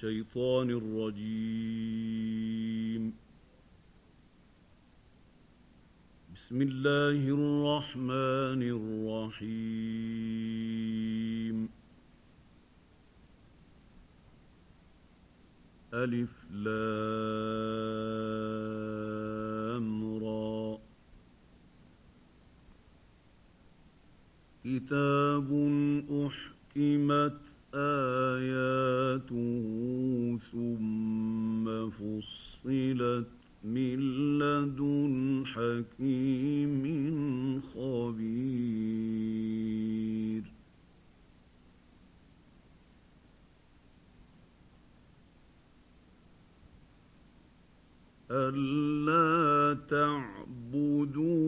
الشيطان الرجيم. بسم الله الرحمن الرحيم. ألف لام را. كتاب أحكمت آياته ثم فصلت من لدن حكيم خبير. ألا تعبدوا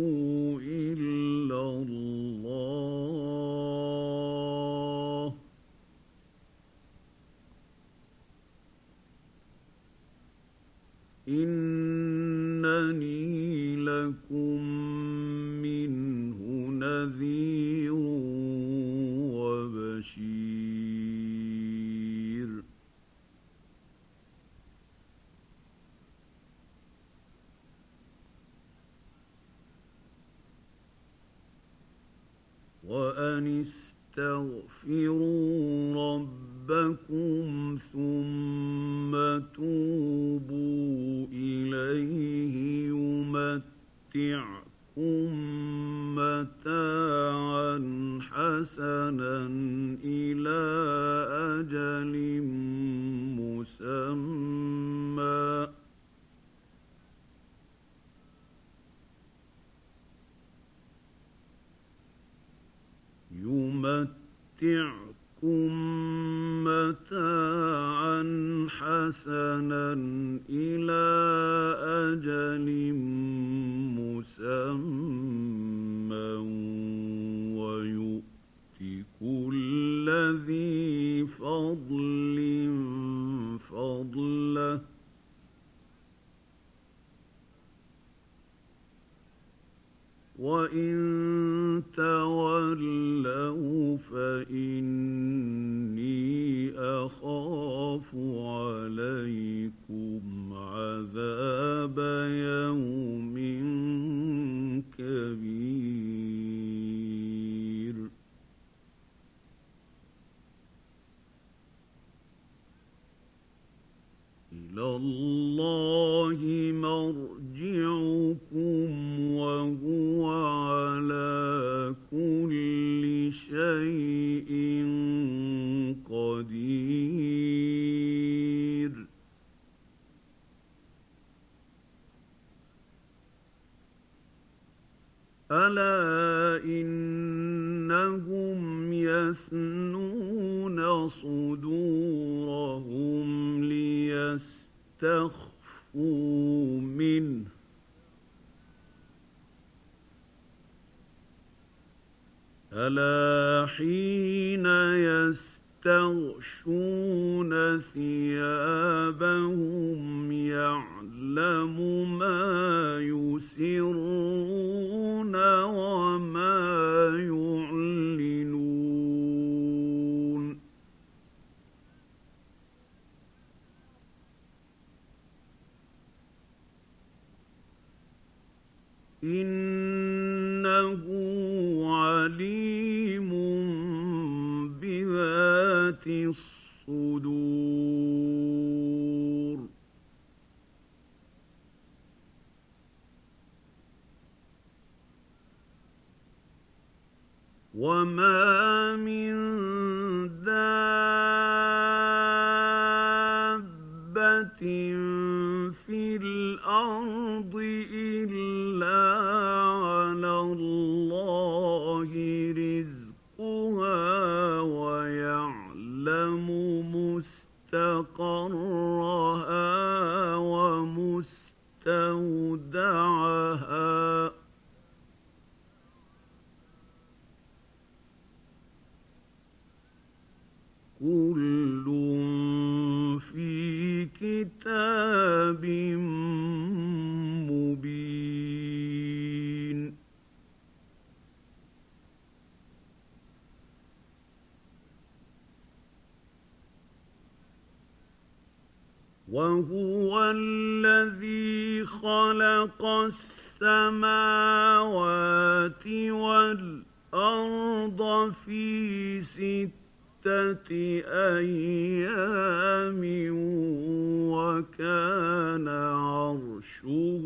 يمتعكم متاعا حسنا إلى أجل مسمى ويؤت كل ذي فضل فضله. وإن تولوا فإني أخاف عليكم عذاب يوم كبير. إلى الله مرجعكم. قدير. ألا إنهم يثنون صدورهم ليستخفوا منه. ألا حين يستغشون ثيابهم يعلم ما يسرون وما يعلنون. إنه بذات السماوات والأرض في ستة أيام وكان عرشه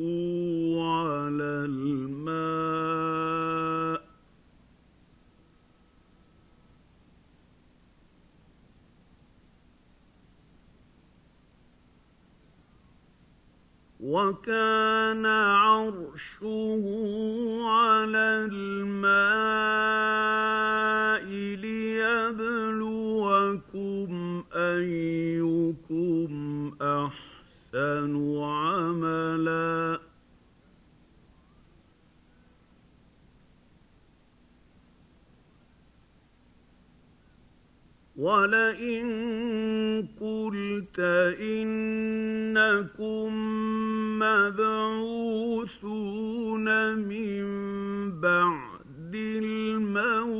على الماء. وكان عرشه على الماء ليبلوكم أيكم أحسن عملا. ولئن قلت إنكم مبعوثون من بعد الموت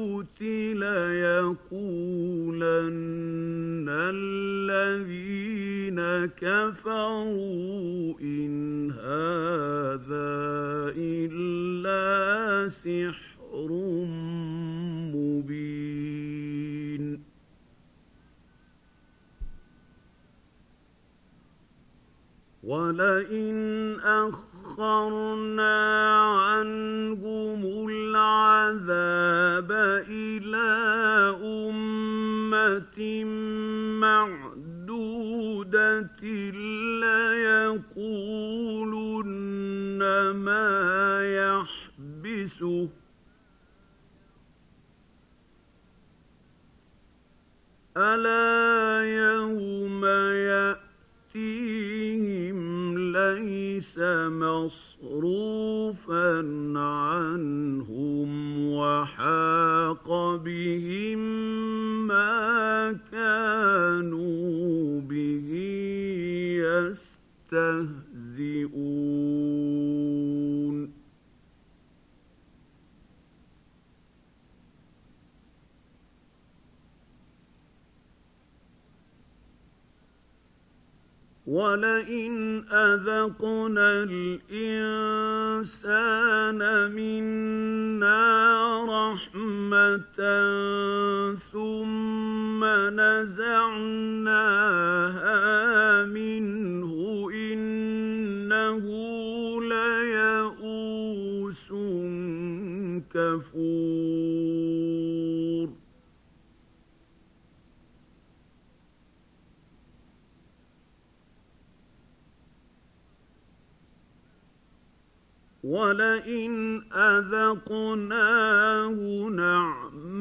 يستهزئون. ولئن أذقنا الإنسان منا رحمة ثم نزعناها منه كفور ولئن أذقناه نعماء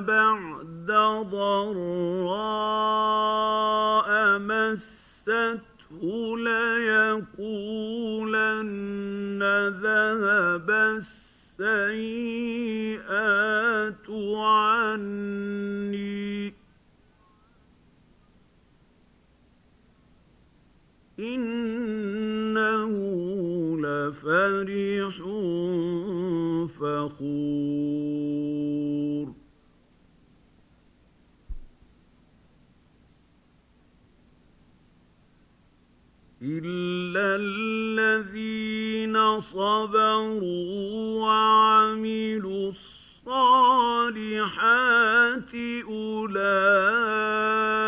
بعد ضراء مسته ليقولن ذهب السيئات عني. إنه لفرح فخور إلا الذين صبروا وعملوا الصالحات أولئك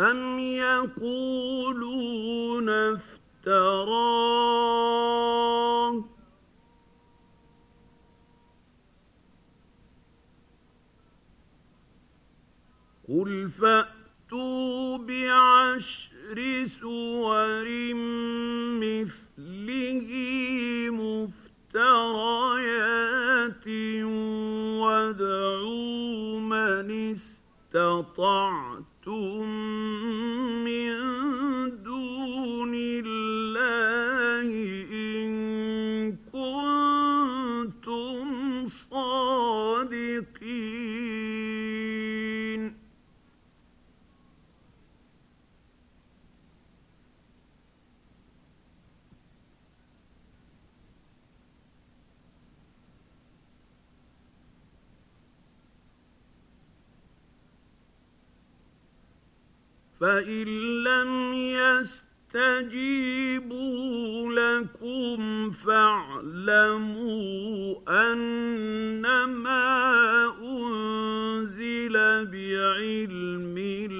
أم يقولون افتراه قل فأتوا بعشر سور مثله مفتريات وادعوا من استطعتم فإن لم يستجيبوا لكم فاعلموا أنما أنزل بعلم الله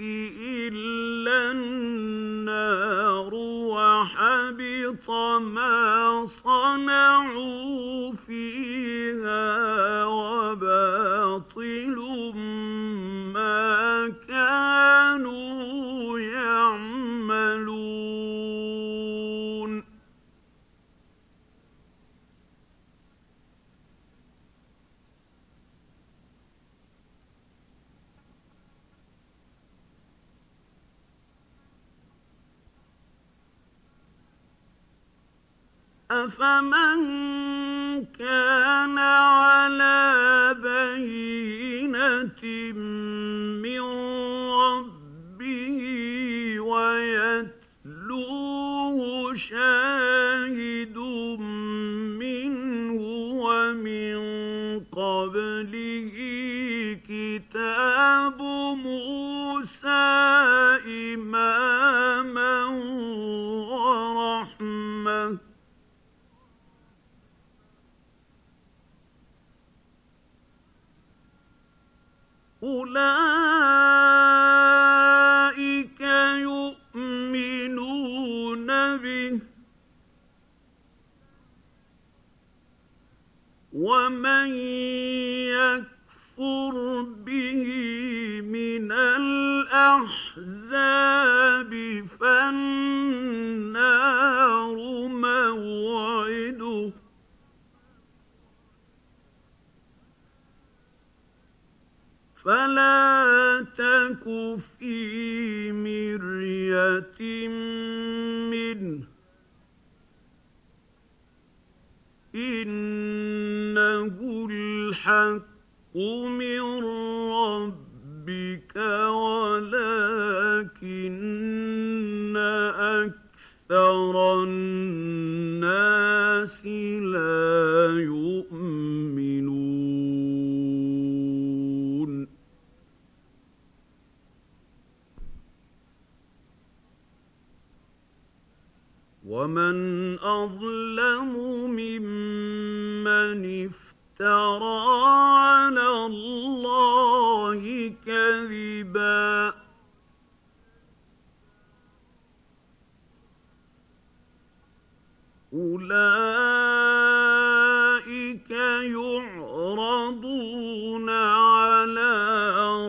إلا النار وحبط ما صنعوا أفمن كان على بينة فلا تك في مريه منه انه الحق من ربك ولكن أكثر الناس لا ومن أظلم ممن افترى على الله كذبا. أولئك يعرضون على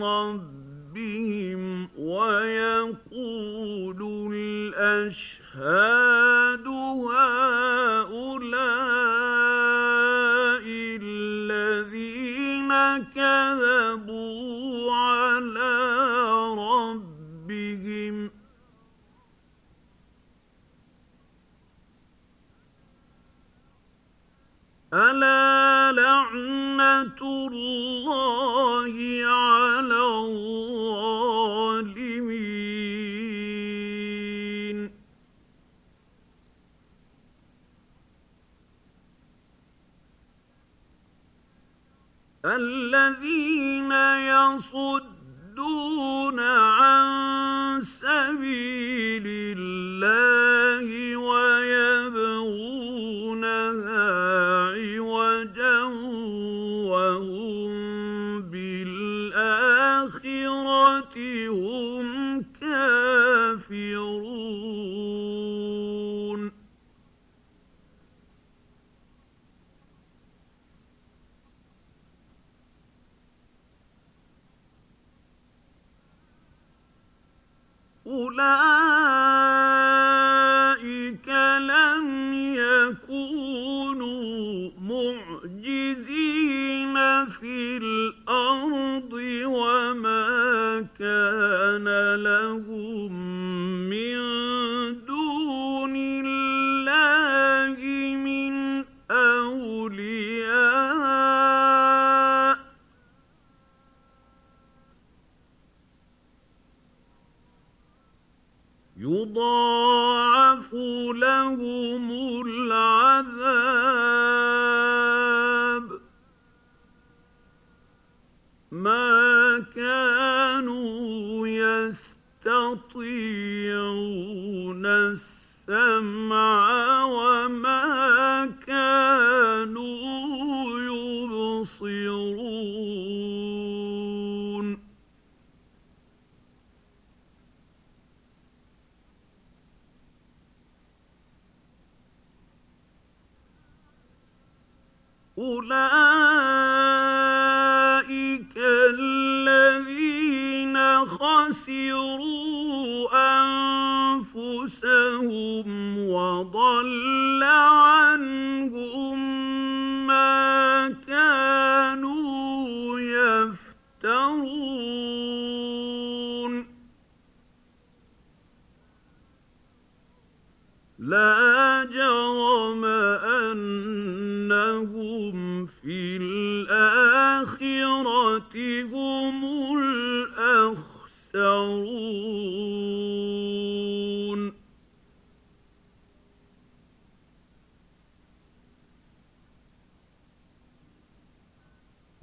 ربهم ويقول الأشهاد يصد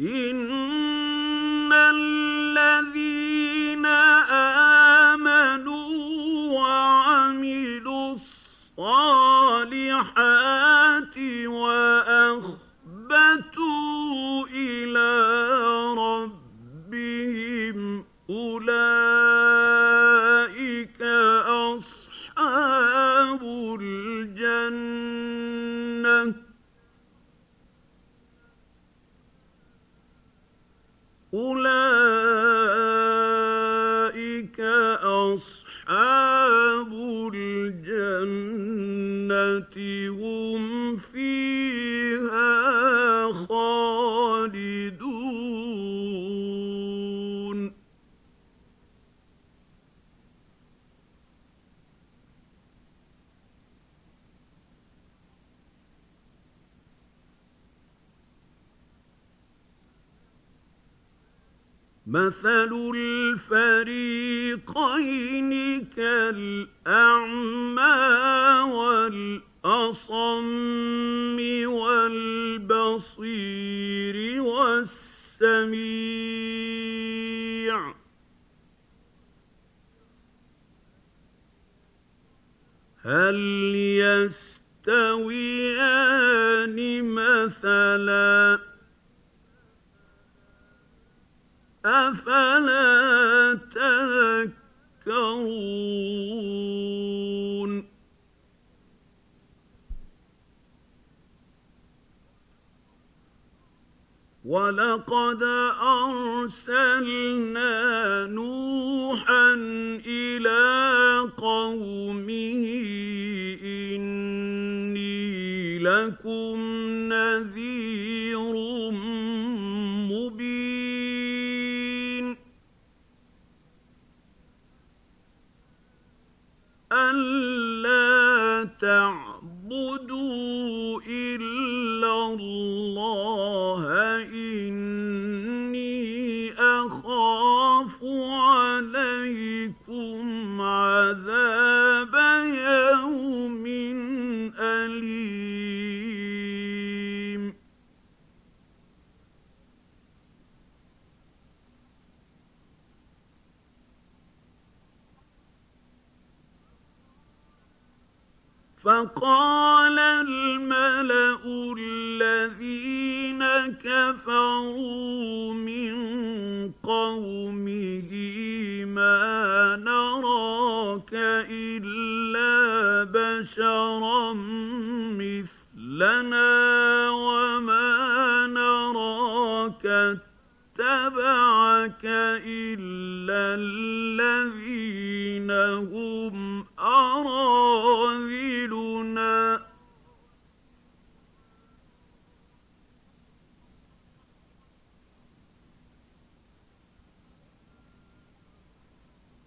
إن الشيخين كالأعمى تَعْمَلُونَ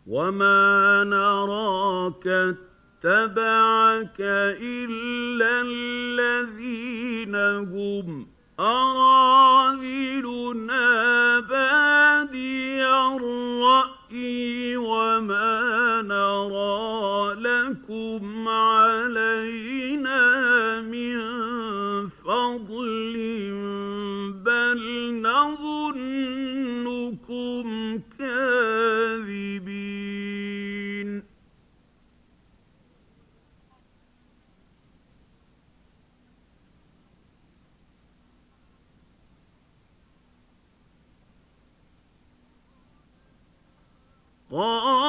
وما نراك اتبعك إلا الذين هم أراذلنا بادي الرأي وما نرى لكم عليه Oh.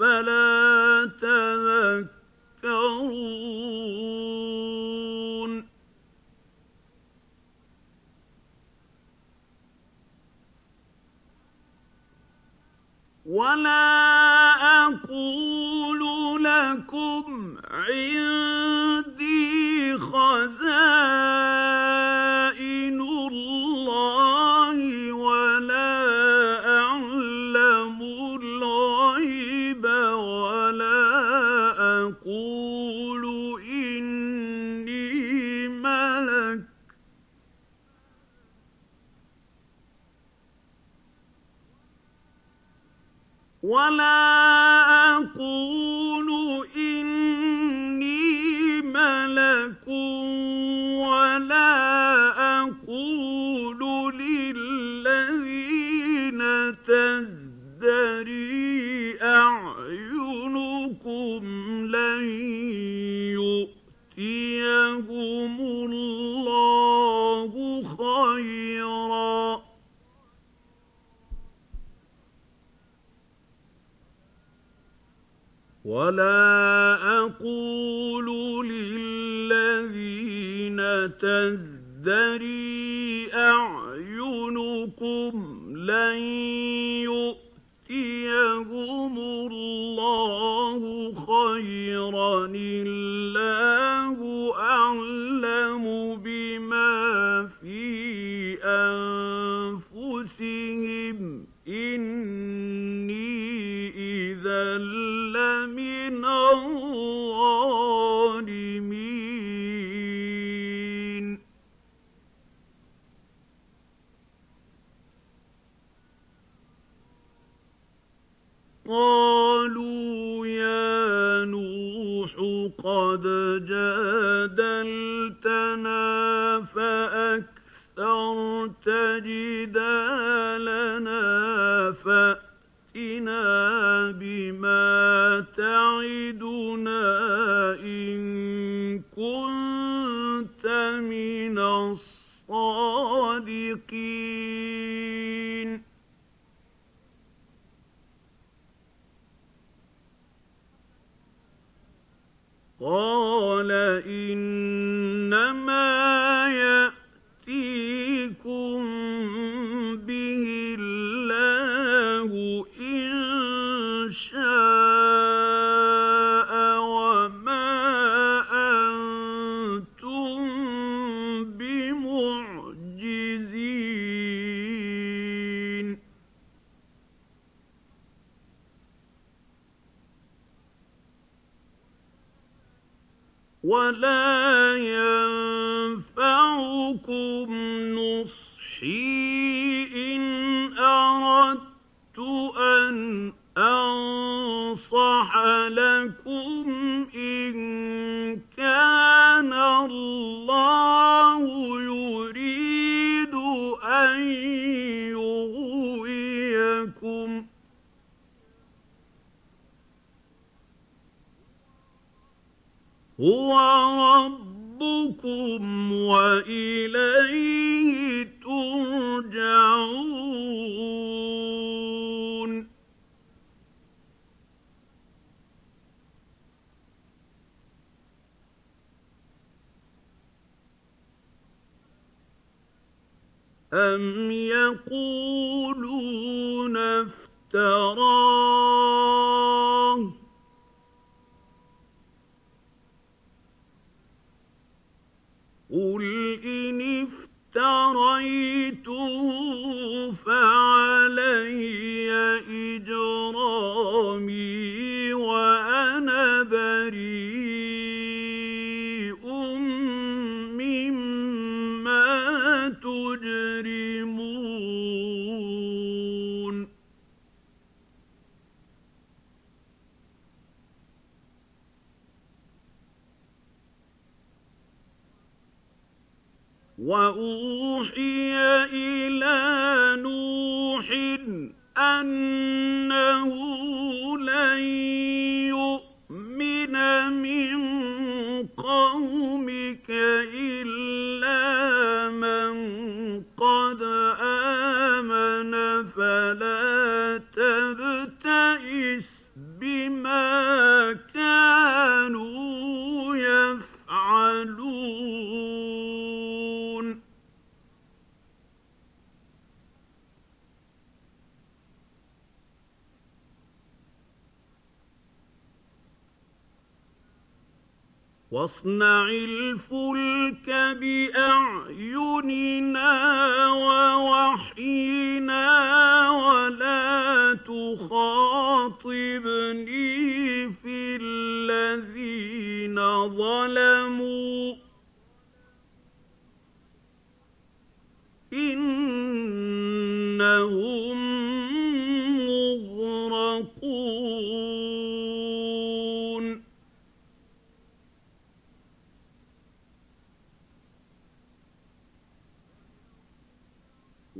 أَفَلَا جدالنا فأتنا بما تعدنا إن كنت من الصادقين. ولا ينفعكم نصحي إن أردت أن أنصح لكم إن كان الله هو ربكم وإليه ترجعون. أم يقولون افتراه قل إن افتريت واصنع الفلك بأعيننا ووحينا ولا تخاطبني في الذين ظلموا.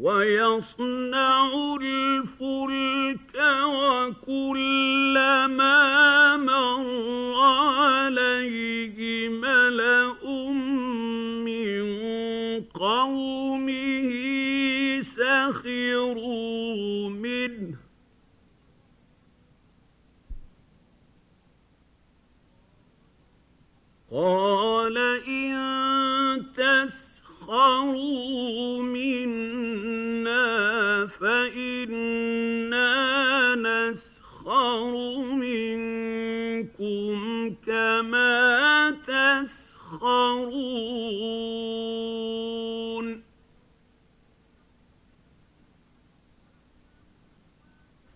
ويصنع الفلك وكلما آخرون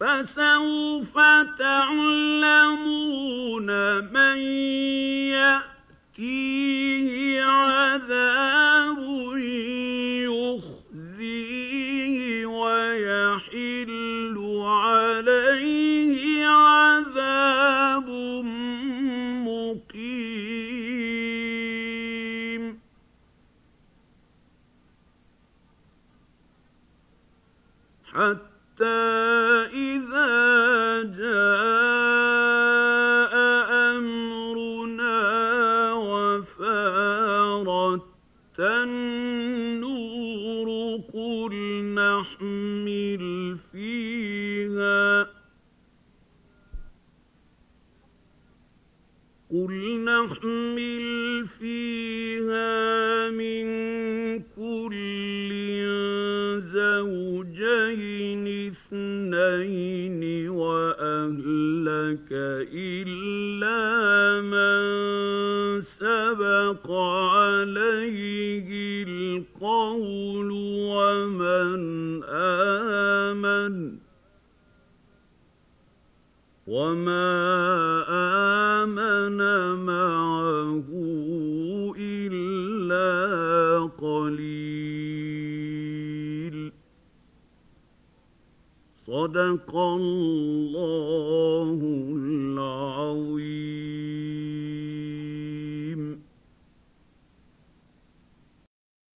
فسوف تعلمون من يأتيه عذاب Rahman.